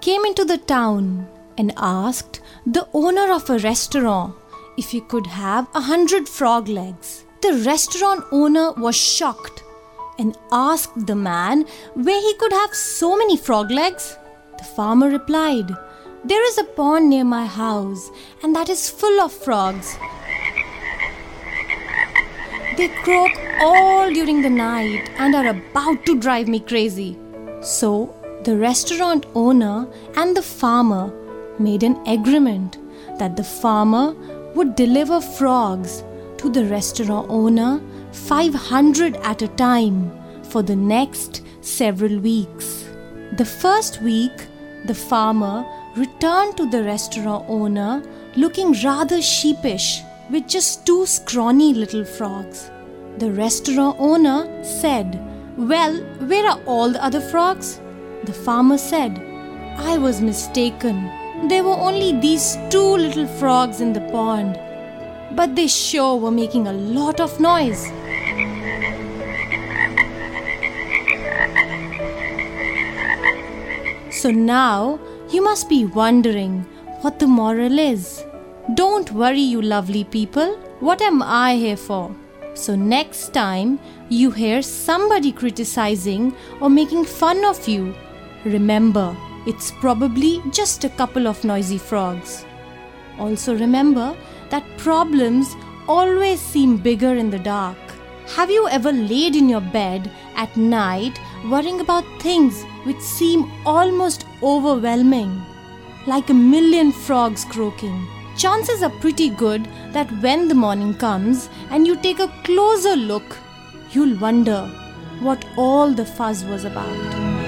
came into the town and asked the owner of a restaurant if he could have a hundred frog legs. The restaurant owner was shocked and asked the man where he could have so many frog legs. The farmer replied, There is a pond near my house, and that is full of frogs. They croak all during the night and are about to drive me crazy. So, the restaurant owner and the farmer made an agreement that the farmer would deliver frogs to the restaurant owner 500 at a time for the next several weeks. The first week, the farmer returned to the restaurant owner looking rather sheepish with just two scrawny little frogs. The restaurant owner said, Well, where are all the other frogs? The farmer said, I was mistaken. There were only these two little frogs in the pond. But they sure were making a lot of noise. So now you must be wondering what the moral is. Don't worry, you lovely people. What am I here for? So, next time you hear somebody criticizing or making fun of you, remember it's probably just a couple of noisy frogs. Also, remember that problems always seem bigger in the dark. Have you ever laid in your bed at night worrying about things which seem almost overwhelming? Like a million frogs croaking. Chances are pretty good that when the morning comes and you take a closer look, you'll wonder what all the fuzz was about.